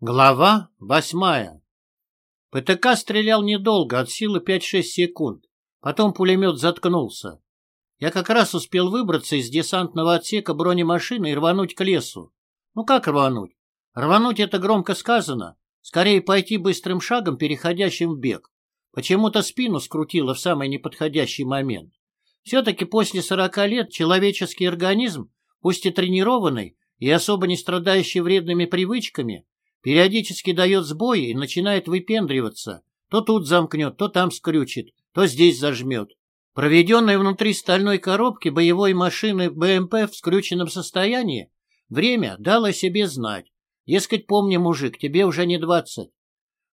Глава восьмая. ПТК стрелял недолго, от силы 5-6 секунд. Потом пулемет заткнулся. Я как раз успел выбраться из десантного отсека бронемашины и рвануть к лесу. Ну как рвануть? Рвануть это громко сказано. Скорее пойти быстрым шагом, переходящим в бег. Почему-то спину скрутило в самый неподходящий момент. Все-таки после 40 лет человеческий организм, пусть и тренированный, и особо не страдающий вредными привычками, Периодически дает сбои и начинает выпендриваться. То тут замкнет, то там скрючит, то здесь зажмет. Проведенное внутри стальной коробки боевой машины БМП в скрюченном состоянии, время дало себе знать. Дескать, помни, мужик, тебе уже не двадцать.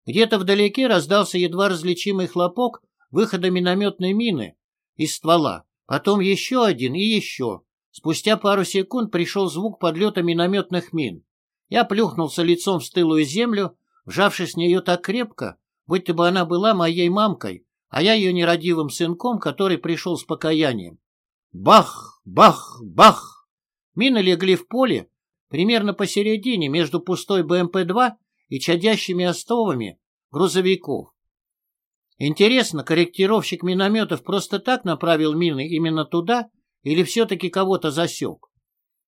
Где-то вдалеке раздался едва различимый хлопок выхода минометной мины из ствола, потом еще один и еще. Спустя пару секунд пришел звук подлета минометных мин. Я плюхнулся лицом в стылую землю, вжавшись в нее так крепко, будто бы она была моей мамкой, а я ее нерадивым сынком, который пришел с покаянием. Бах! Бах! Бах! Мины легли в поле, примерно посередине между пустой БМП-2 и чадящими остовами грузовиков. Интересно, корректировщик минометов просто так направил мины именно туда или все-таки кого-то засек?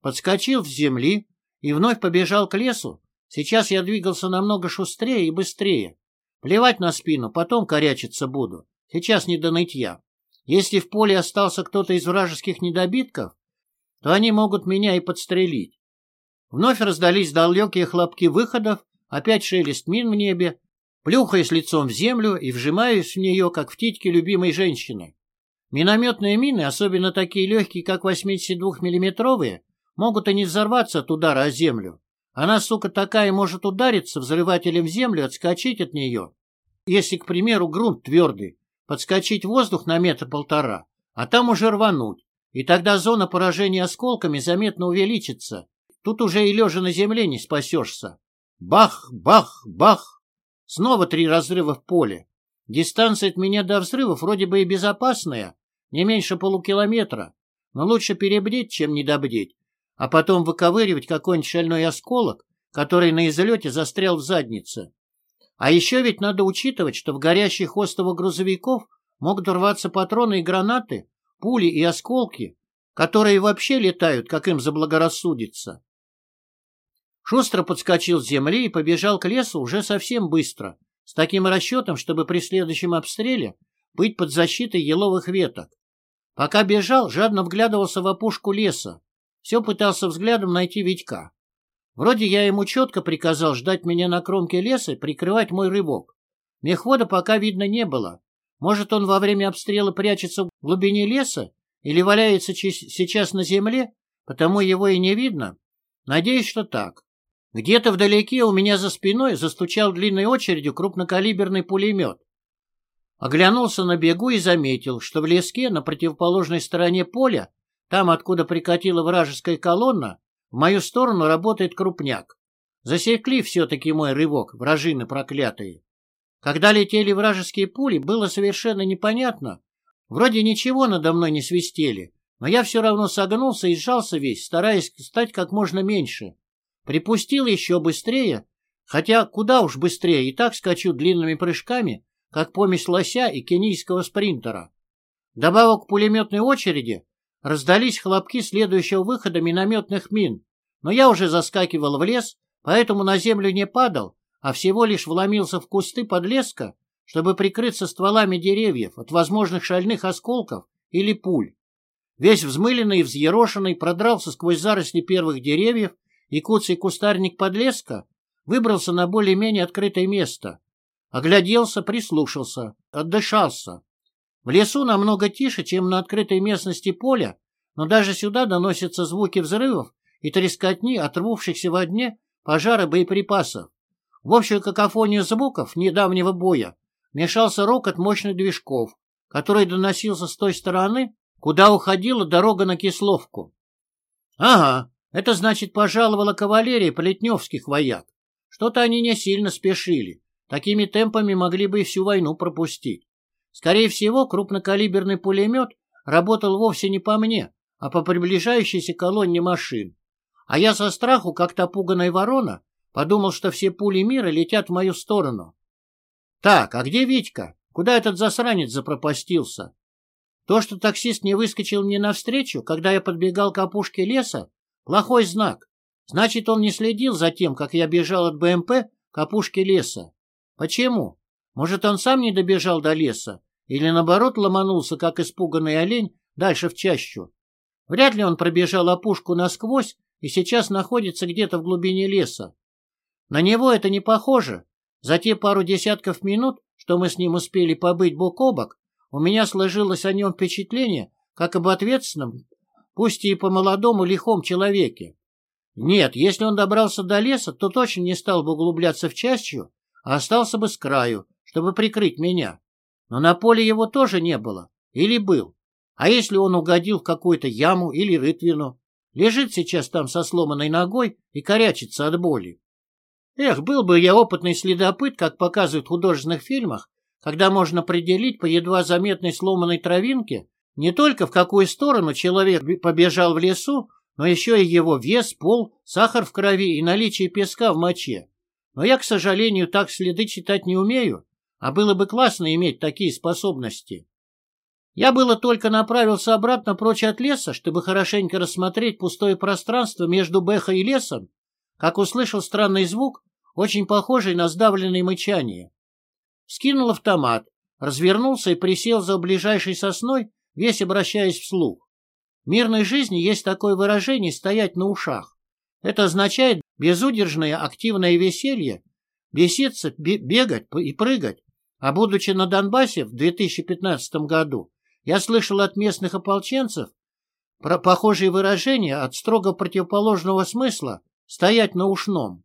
Подскочил с земли, и вновь побежал к лесу. Сейчас я двигался намного шустрее и быстрее. Плевать на спину, потом корячиться буду. Сейчас не до нытья. Если в поле остался кто-то из вражеских недобитков, то они могут меня и подстрелить. Вновь раздались далекие хлопки выходов, опять шелест мин в небе, плюхаясь лицом в землю и вжимаюсь в нее, как в титьке любимой женщины. Минометные мины, особенно такие легкие, как 82-миллиметровые, Могут и не взорваться от удара о землю. Она, сука, такая может удариться взрывателем в землю, отскочить от нее. Если, к примеру, грунт твердый, подскочить воздух на метр-полтора, а там уже рвануть, и тогда зона поражения осколками заметно увеличится. Тут уже и лежа на земле не спасешься. Бах, бах, бах. Снова три разрыва в поле. Дистанция от меня до взрывов вроде бы и безопасная, не меньше полукилометра, но лучше перебдеть, чем недобдеть, а потом выковыривать какой-нибудь шальной осколок, который на излете застрял в заднице. А еще ведь надо учитывать, что в горящих остовах грузовиков могут рваться патроны и гранаты, пули и осколки, которые вообще летают, как им заблагорассудится. Шустро подскочил с земли и побежал к лесу уже совсем быстро, с таким расчетом, чтобы при следующем обстреле быть под защитой еловых веток. Пока бежал, жадно вглядывался в опушку леса, все пытался взглядом найти Витька. Вроде я ему четко приказал ждать меня на кромке леса и прикрывать мой рывок. Мехвода пока видно не было. Может, он во время обстрела прячется в глубине леса или валяется сейчас на земле, потому его и не видно? Надеюсь, что так. Где-то вдалеке у меня за спиной застучал длинной очередью крупнокалиберный пулемет. Оглянулся на бегу и заметил, что в леске на противоположной стороне поля там, откуда прикатила вражеская колонна, в мою сторону работает крупняк. Засекли все-таки мой рывок, вражины проклятые. Когда летели вражеские пули, было совершенно непонятно. Вроде ничего надо мной не свистели, но я все равно согнулся и сжался весь, стараясь стать как можно меньше. Припустил еще быстрее, хотя куда уж быстрее, и так скачу длинными прыжками, как помесь лося и кенийского спринтера. Добавок к пулеметной очереди Раздались хлопки следующего выхода минометных мин, но я уже заскакивал в лес, поэтому на землю не падал, а всего лишь вломился в кусты подлеска, чтобы прикрыться стволами деревьев от возможных шальных осколков или пуль. Весь взмыленный и взъерошенный продрался сквозь заросли первых деревьев, и куцый кустарник подлеска выбрался на более-менее открытое место. Огляделся, прислушался, отдышался. В лесу намного тише, чем на открытой местности поля, но даже сюда доносятся звуки взрывов и трескотни отрвувшихся во дне пожара боеприпасов. В общую какофонию звуков недавнего боя мешался рокот мощных движков, который доносился с той стороны, куда уходила дорога на Кисловку. Ага, это значит пожаловала кавалерия плетневских вояк. Что-то они не сильно спешили. Такими темпами могли бы и всю войну пропустить. Скорее всего, крупнокалиберный пулемет работал вовсе не по мне, а по приближающейся колонне машин. А я со страху, как то пуганая ворона, Подумал, что все пули мира летят в мою сторону. Так, а где Витька? Куда этот засранец запропастился? То, что таксист не выскочил мне навстречу, когда я подбегал к опушке леса, плохой знак. Значит, он не следил за тем, как я бежал от БМП к опушке леса. Почему? Может, он сам не добежал до леса? Или, наоборот, ломанулся, как испуганный олень, дальше в чащу? Вряд ли он пробежал опушку насквозь и сейчас находится где-то в глубине леса. На него это не похоже. За те пару десятков минут, что мы с ним успели побыть бок о бок, у меня сложилось о нем впечатление, как об ответственном, пусть и по молодому лихом человеке. Нет, если он добрался до леса, то точно не стал бы углубляться в чащу, а остался бы с краю, чтобы прикрыть меня. Но на поле его тоже не было. Или был. А если он угодил в какую-то яму или рытвину? Лежит сейчас там со сломанной ногой и корячится от боли. Эх, был бы я опытный следопыт, как показывают в художественных фильмах, когда можно определить по едва заметной сломанной травинке не только в какую сторону человек побежал в лесу, но еще и его вес, пол, сахар в крови и наличие песка в моче. Но я, к сожалению, так следы читать не умею, а было бы классно иметь такие способности. Я было только направился обратно прочь от леса, чтобы хорошенько рассмотреть пустое пространство между Бэхой и лесом, как услышал странный звук, очень похожий на сдавленное мычание. Скинул автомат, развернулся и присел за ближайшей сосной, весь обращаясь вслух. В мирной жизни есть такое выражение «стоять на ушах». Это означает безудержное активное веселье, беситься, бегать и прыгать. А будучи на Донбассе в 2015 году, я слышал от местных ополченцев про похожие выражения от строго противоположного смысла «стоять на ушном».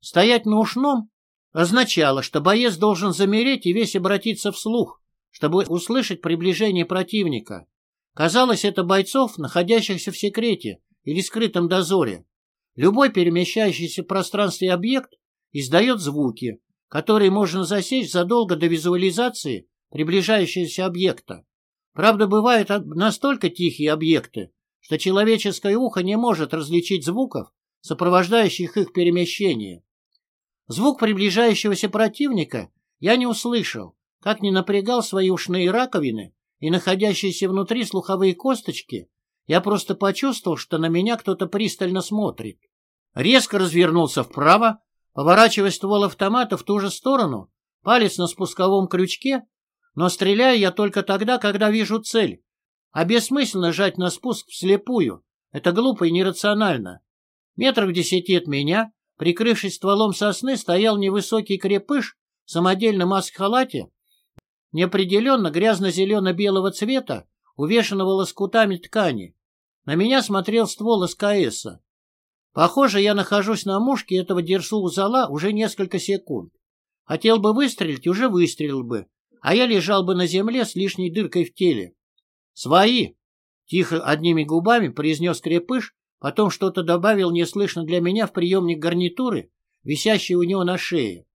Стоять на ушном означало, что боец должен замереть и весь обратиться вслух, чтобы услышать приближение противника. Казалось, это бойцов, находящихся в секрете или скрытом дозоре. Любой перемещающийся в пространстве объект издает звуки, которые можно засечь задолго до визуализации приближающегося объекта. Правда, бывают настолько тихие объекты, что человеческое ухо не может различить звуков, сопровождающих их перемещение. Звук приближающегося противника я не услышал, как не напрягал свои ушные раковины и находящиеся внутри слуховые косточки, я просто почувствовал, что на меня кто-то пристально смотрит. Резко развернулся вправо, поворачивая ствол автомата в ту же сторону, палец на спусковом крючке, но стреляю я только тогда, когда вижу цель, а бессмысленно жать на спуск вслепую. Это глупо и нерационально. Метрах в десяти от меня Прикрывшись стволом сосны, стоял невысокий крепыш в самодельном маск-халате, неопределенно грязно-зелено-белого цвета, увешанного лоскутами ткани. На меня смотрел ствол СКСа. Похоже, я нахожусь на мушке этого дерсу-узала уже несколько секунд. Хотел бы выстрелить, уже выстрелил бы, а я лежал бы на земле с лишней дыркой в теле. «Свои!» — тихо одними губами произнес крепыш, Потом что-то добавил неслышно для меня в приемник гарнитуры, висящий у него на шее.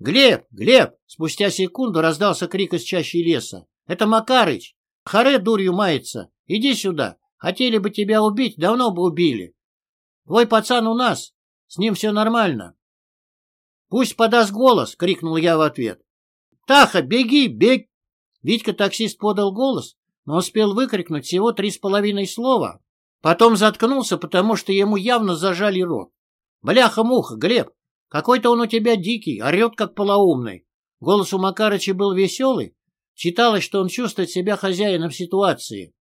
«Глеб! Глеб!» Спустя секунду раздался крик из чащи леса. «Это Макарыч! Харе дурью мается! Иди сюда! Хотели бы тебя убить, давно бы убили! Твой пацан у нас! С ним все нормально!» «Пусть подаст голос!» — крикнул я в ответ. «Таха, беги, бег!» Витька-таксист подал голос, но успел выкрикнуть всего три с половиной слова, Потом заткнулся, потому что ему явно зажали рот. «Бляха-муха, Глеб, какой-то он у тебя дикий, орет как полоумный». Голос у Макарыча был веселый. Читалось, что он чувствует себя хозяином ситуации.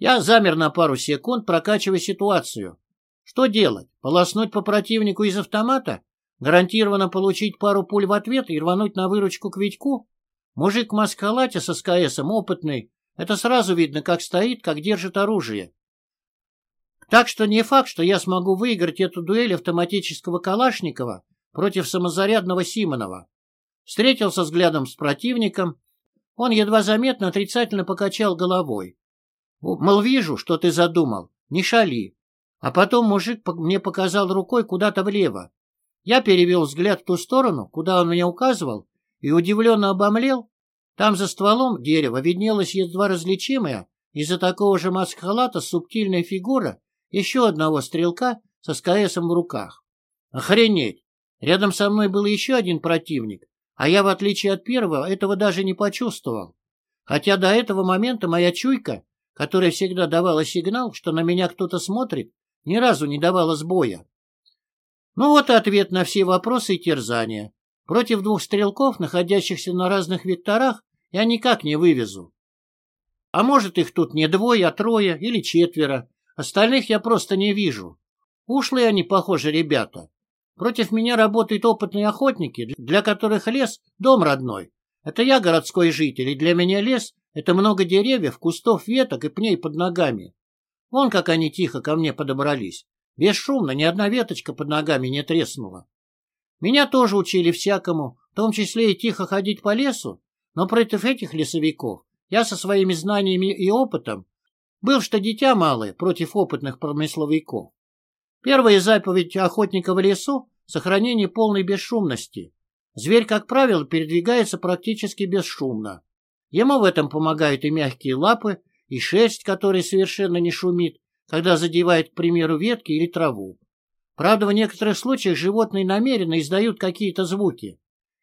Я замер на пару секунд, прокачивая ситуацию. Что делать? Полоснуть по противнику из автомата? Гарантированно получить пару пуль в ответ и рвануть на выручку к Витьку? Мужик в маскалате со СКСом опытный. Это сразу видно, как стоит, как держит оружие. Так что не факт, что я смогу выиграть эту дуэль автоматического Калашникова против самозарядного Симонова. Встретился взглядом с противником. Он едва заметно отрицательно покачал головой. Мол, вижу, что ты задумал. Не шали. А потом мужик мне показал рукой куда-то влево. Я перевел взгляд в ту сторону, куда он мне указывал, и удивленно обомлел. Там за стволом дерева виднелась едва различимая из-за такого же маск-халата субтильная фигура еще одного стрелка со СКСом в руках. Охренеть! Рядом со мной был еще один противник, а я, в отличие от первого, этого даже не почувствовал. Хотя до этого момента моя чуйка, которая всегда давала сигнал, что на меня кто-то смотрит, ни разу не давала сбоя. Ну вот и ответ на все вопросы и терзания. Против двух стрелков, находящихся на разных векторах, я никак не вывезу. А может, их тут не двое, а трое или четверо. Остальных я просто не вижу. Ушлые они, похоже, ребята. Против меня работают опытные охотники, для которых лес — дом родной. Это я городской житель, и для меня лес — это много деревьев, кустов, веток и пней под ногами. Вон как они тихо ко мне подобрались. Бесшумно, ни одна веточка под ногами не треснула. Меня тоже учили всякому, в том числе и тихо ходить по лесу, но против этих лесовиков я со своими знаниями и опытом был что дитя малое против опытных промысловиков. Первая заповедь охотника в лесу — сохранение полной бесшумности. Зверь, как правило, передвигается практически бесшумно. Ему в этом помогают и мягкие лапы, и шерсть, которая совершенно не шумит, когда задевает, к примеру, ветки или траву. Правда, в некоторых случаях животные намеренно издают какие-то звуки.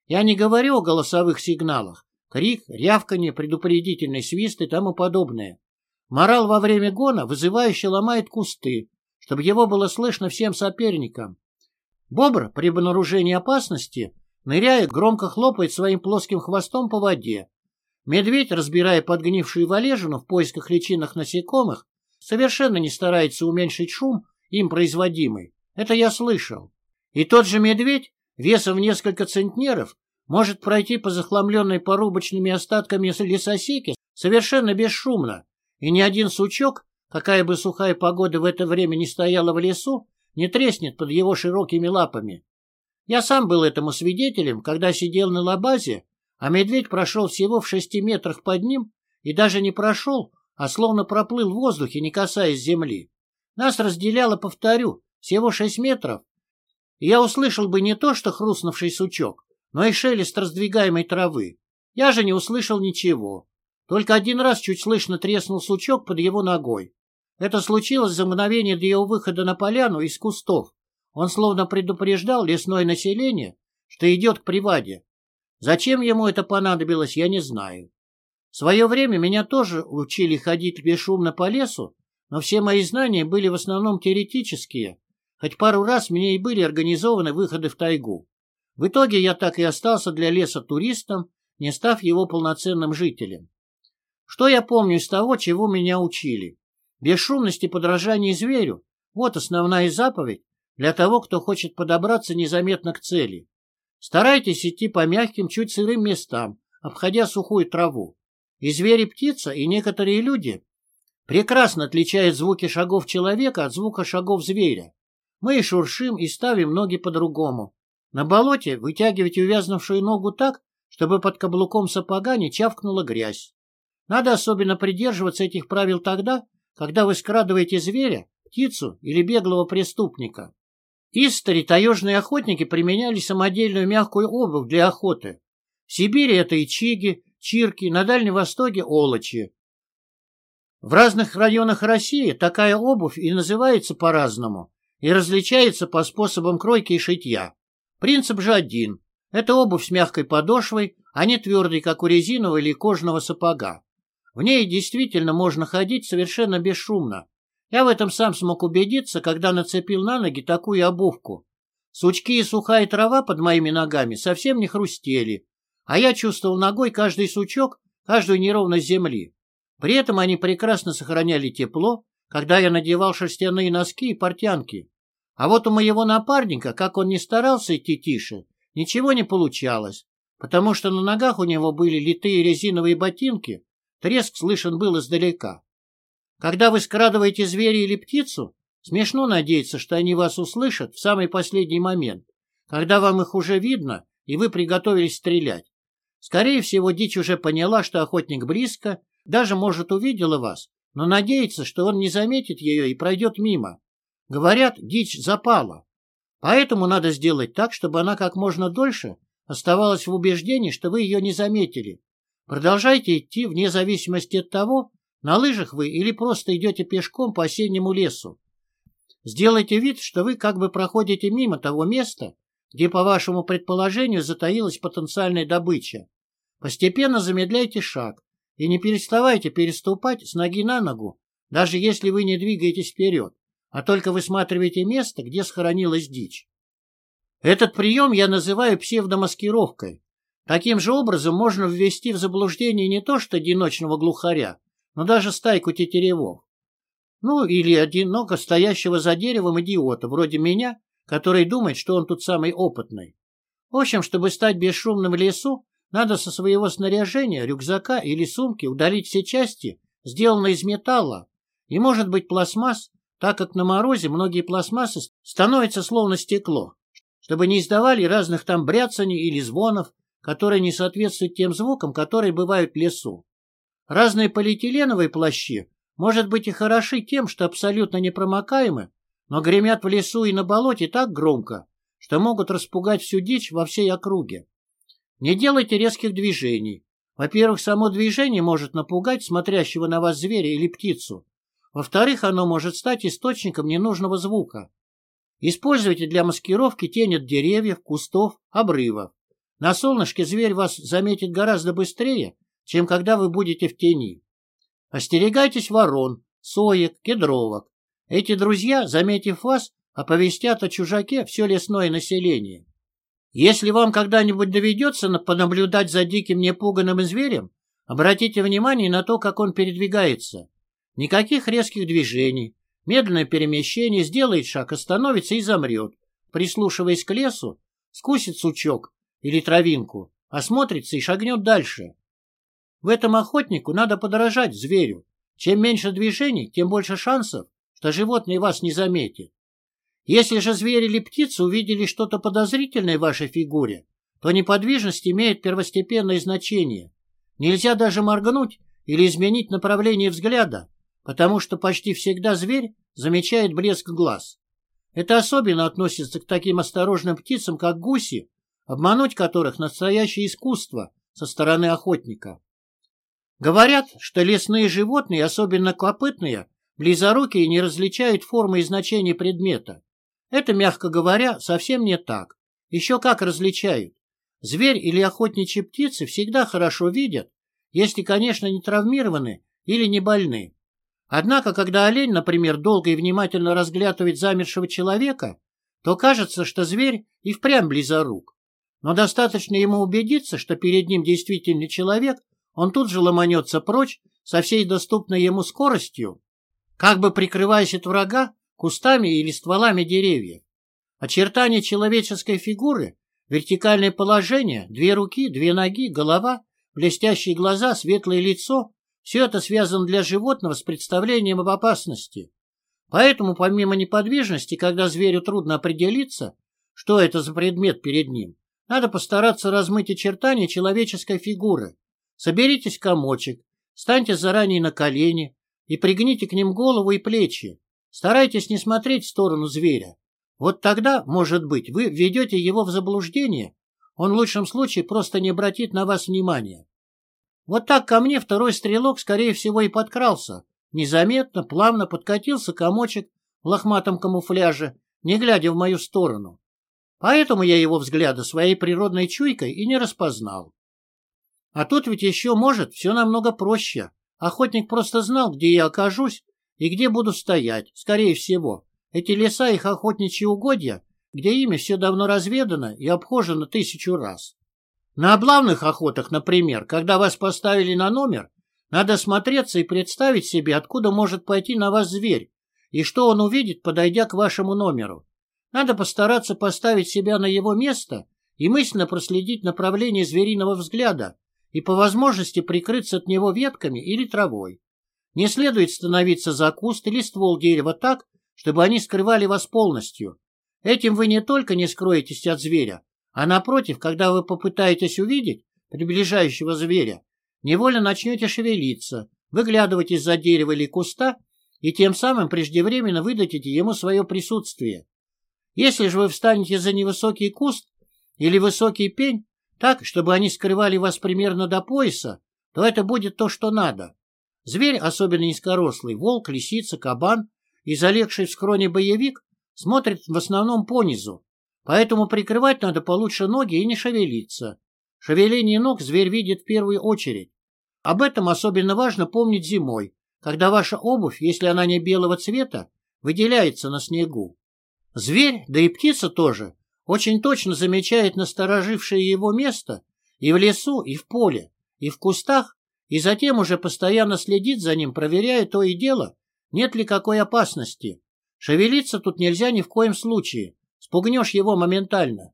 Я не говорю о голосовых сигналах. Крик, рявканье, предупредительный свист и тому подобное. Морал во время гона вызывающе ломает кусты, чтобы его было слышно всем соперникам. Бобр при обнаружении опасности, ныряя, громко хлопает своим плоским хвостом по воде. Медведь, разбирая подгнившую валежину в поисках личинок насекомых, совершенно не старается уменьшить шум, им производимый. Это я слышал. И тот же медведь, весом в несколько центнеров, может пройти по захламленной порубочными остатками лесосеки совершенно бесшумно, и ни один сучок, какая бы сухая погода в это время не стояла в лесу, не треснет под его широкими лапами. Я сам был этому свидетелем, когда сидел на лабазе, а медведь прошел всего в шести метрах под ним и даже не прошел, а словно проплыл в воздухе, не касаясь земли. Нас разделяло, повторю, всего шесть метров. Я услышал бы не то, что хрустнувший сучок, но и шелест раздвигаемой травы. Я же не услышал ничего. Только один раз чуть слышно треснул сучок под его ногой. Это случилось за мгновение до его выхода на поляну из кустов. Он словно предупреждал лесное население, что идет к приваде. Зачем ему это понадобилось, я не знаю. В свое время меня тоже учили ходить бесшумно по лесу, но все мои знания были в основном теоретические, хоть пару раз мне и были организованы выходы в тайгу. В итоге я так и остался для леса туристом, не став его полноценным жителем. Что я помню из того, чего меня учили? Бесшумность и подражание зверю – вот основная заповедь для того, кто хочет подобраться незаметно к цели. Старайтесь идти по мягким, чуть сырым местам, обходя сухую траву. И звери, птица, и некоторые люди прекрасно отличают звуки шагов человека от звука шагов зверя. Мы и шуршим, и ставим ноги по-другому. На болоте вытягивайте увязнувшую ногу так, чтобы под каблуком сапога не чавкнула грязь. Надо особенно придерживаться этих правил тогда, когда вы скрадываете зверя, птицу или беглого преступника. Истори таежные охотники применяли самодельную мягкую обувь для охоты. В Сибири это ичиги, чирки, на Дальнем Востоке – олочи. В разных районах России такая обувь и называется по-разному, и различается по способам кройки и шитья. Принцип же один – это обувь с мягкой подошвой, а не твердой, как у резинового или кожаного сапога. В ней действительно можно ходить совершенно бесшумно. Я в этом сам смог убедиться, когда нацепил на ноги такую обувку. Сучки и сухая трава под моими ногами совсем не хрустели, а я чувствовал ногой каждый сучок, каждую неровность земли. При этом они прекрасно сохраняли тепло, когда я надевал шерстяные носки и портянки. А вот у моего напарника, как он ни старался идти тише, ничего не получалось, потому что на ногах у него были литые резиновые ботинки, Треск слышен был издалека. Когда вы скрадываете зверя или птицу, смешно надеяться, что они вас услышат в самый последний момент, когда вам их уже видно, и вы приготовились стрелять. Скорее всего, дичь уже поняла, что охотник близко, даже, может, увидела вас, но надеется, что он не заметит ее и пройдет мимо. Говорят, дичь запала. Поэтому надо сделать так, чтобы она как можно дольше оставалась в убеждении, что вы ее не заметили, Продолжайте идти вне зависимости от того, на лыжах вы или просто идете пешком по осеннему лесу. Сделайте вид, что вы как бы проходите мимо того места, где, по вашему предположению, затаилась потенциальная добыча. Постепенно замедляйте шаг и не переставайте переступать с ноги на ногу, даже если вы не двигаетесь вперед, а только высматриваете место, где схоронилась дичь. Этот прием я называю псевдомаскировкой. Таким же образом можно ввести в заблуждение не то что одиночного глухаря, но даже стайку тетеревов. Ну, или одиноко стоящего за деревом идиота, вроде меня, который думает, что он тут самый опытный. В общем, чтобы стать бесшумным в лесу, надо со своего снаряжения, рюкзака или сумки удалить все части, сделанные из металла, и, может быть, пластмасс, так как на морозе многие пластмассы становятся словно стекло, чтобы не издавали разных там бряцаний или звонов, которые не соответствуют тем звукам, которые бывают в лесу. Разные полиэтиленовые плащи, может быть, и хороши тем, что абсолютно непромокаемы, но гремят в лесу и на болоте так громко, что могут распугать всю дичь во всей округе. Не делайте резких движений. Во-первых, само движение может напугать смотрящего на вас зверя или птицу. Во-вторых, оно может стать источником ненужного звука. Используйте для маскировки тень от деревьев, кустов, обрывов. На солнышке зверь вас заметит гораздо быстрее, чем когда вы будете в тени. Остерегайтесь ворон, соек, кедровок. Эти друзья, заметив вас, оповестят о чужаке все лесное население. Если вам когда-нибудь доведется понаблюдать за диким непуганным зверем, обратите внимание на то, как он передвигается. Никаких резких движений. Медленное перемещение, сделает шаг, остановится и замрет. Прислушиваясь к лесу, скусит сучок или травинку, осмотрится и шагнет дальше. В этом охотнику надо подражать зверю. Чем меньше движений, тем больше шансов, что животное вас не заметит. Если же зверь или птица увидели что-то подозрительное в вашей фигуре, то неподвижность имеет первостепенное значение. Нельзя даже моргнуть или изменить направление взгляда, потому что почти всегда зверь замечает блеск глаз. Это особенно относится к таким осторожным птицам, как гуси, обмануть которых настоящее искусство со стороны охотника. Говорят, что лесные животные, особенно копытные, близорукие не различают формы и значения предмета. Это, мягко говоря, совсем не так. Еще как различают. Зверь или охотничьи птицы всегда хорошо видят, если, конечно, не травмированы или не больны. Однако, когда олень, например, долго и внимательно разглядывает замершего человека, то кажется, что зверь и впрямь близорук. Но достаточно ему убедиться, что перед ним действительно человек, он тут же ломанется прочь со всей доступной ему скоростью, как бы прикрываясь от врага кустами или стволами деревьев. Очертания человеческой фигуры, вертикальное положение, две руки, две ноги, голова, блестящие глаза, светлое лицо – все это связано для животного с представлением об опасности. Поэтому, помимо неподвижности, когда зверю трудно определиться, что это за предмет перед ним, надо постараться размыть очертания человеческой фигуры. Соберитесь комочек, станьте заранее на колени и пригните к ним голову и плечи. Старайтесь не смотреть в сторону зверя. Вот тогда, может быть, вы введете его в заблуждение, он в лучшем случае просто не обратит на вас внимания. Вот так ко мне второй стрелок, скорее всего, и подкрался. Незаметно, плавно подкатился комочек в лохматом камуфляже, не глядя в мою сторону. Поэтому я его взгляда своей природной чуйкой и не распознал. А тут ведь еще, может, все намного проще. Охотник просто знал, где я окажусь, и где буду стоять, скорее всего. Эти леса их охотничьи угодья, где ими все давно разведано и обхожено тысячу раз. На облавных охотах, например, когда вас поставили на номер, надо смотреться и представить себе, откуда может пойти на вас зверь, и что он увидит, подойдя к вашему номеру. Надо постараться поставить себя на его место и мысленно проследить направление звериного взгляда и по возможности прикрыться от него ветками или травой. Не следует становиться за куст или ствол дерева так, чтобы они скрывали вас полностью. Этим вы не только не скроетесь от зверя, а напротив, когда вы попытаетесь увидеть приближающего зверя, невольно начнете шевелиться, выглядывать из-за дерева или куста и тем самым преждевременно выдадите ему свое присутствие. Если же вы встанете за невысокий куст или высокий пень, так, чтобы они скрывали вас примерно до пояса, то это будет то, что надо. Зверь, особенно низкорослый, волк, лисица, кабан, и залегший в скроне боевик смотрит в основном понизу, поэтому прикрывать надо получше ноги и не шевелиться. Шевеление ног зверь видит в первую очередь. Об этом особенно важно помнить зимой, когда ваша обувь, если она не белого цвета, выделяется на снегу. Зверь, да и птица тоже, очень точно замечает насторожившее его место и в лесу, и в поле, и в кустах, и затем уже постоянно следит за ним, проверяя то и дело, нет ли какой опасности. Шевелиться тут нельзя ни в коем случае, спугнешь его моментально.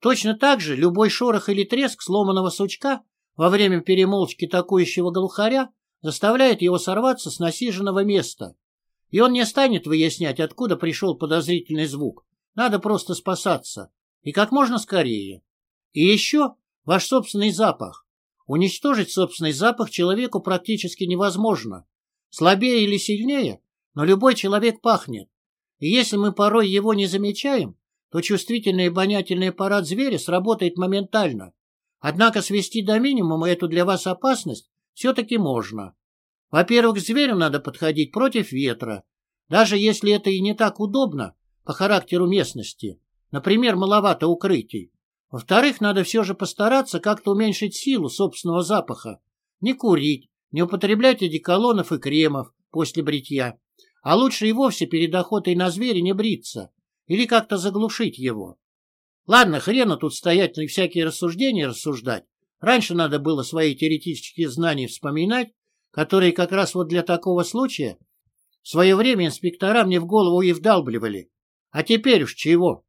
Точно так же любой шорох или треск сломанного сучка во время перемолчки такующего глухаря заставляет его сорваться с насиженного места. И он не станет выяснять, откуда пришел подозрительный звук. Надо просто спасаться. И как можно скорее. И еще ваш собственный запах. Уничтожить собственный запах человеку практически невозможно. Слабее или сильнее, но любой человек пахнет. И если мы порой его не замечаем, то чувствительный обонятельный аппарат зверя сработает моментально. Однако свести до минимума эту для вас опасность все-таки можно. Во-первых, к зверю надо подходить против ветра, даже если это и не так удобно по характеру местности, например, маловато укрытий. Во-вторых, надо все же постараться как-то уменьшить силу собственного запаха, не курить, не употреблять одеколонов и кремов после бритья, а лучше и вовсе перед охотой на зверя не бриться или как-то заглушить его. Ладно, хрена тут стоять и всякие рассуждения рассуждать. Раньше надо было свои теоретические знания вспоминать, которые как раз вот для такого случая в свое время инспектора мне в голову и вдалбливали. А теперь уж чего?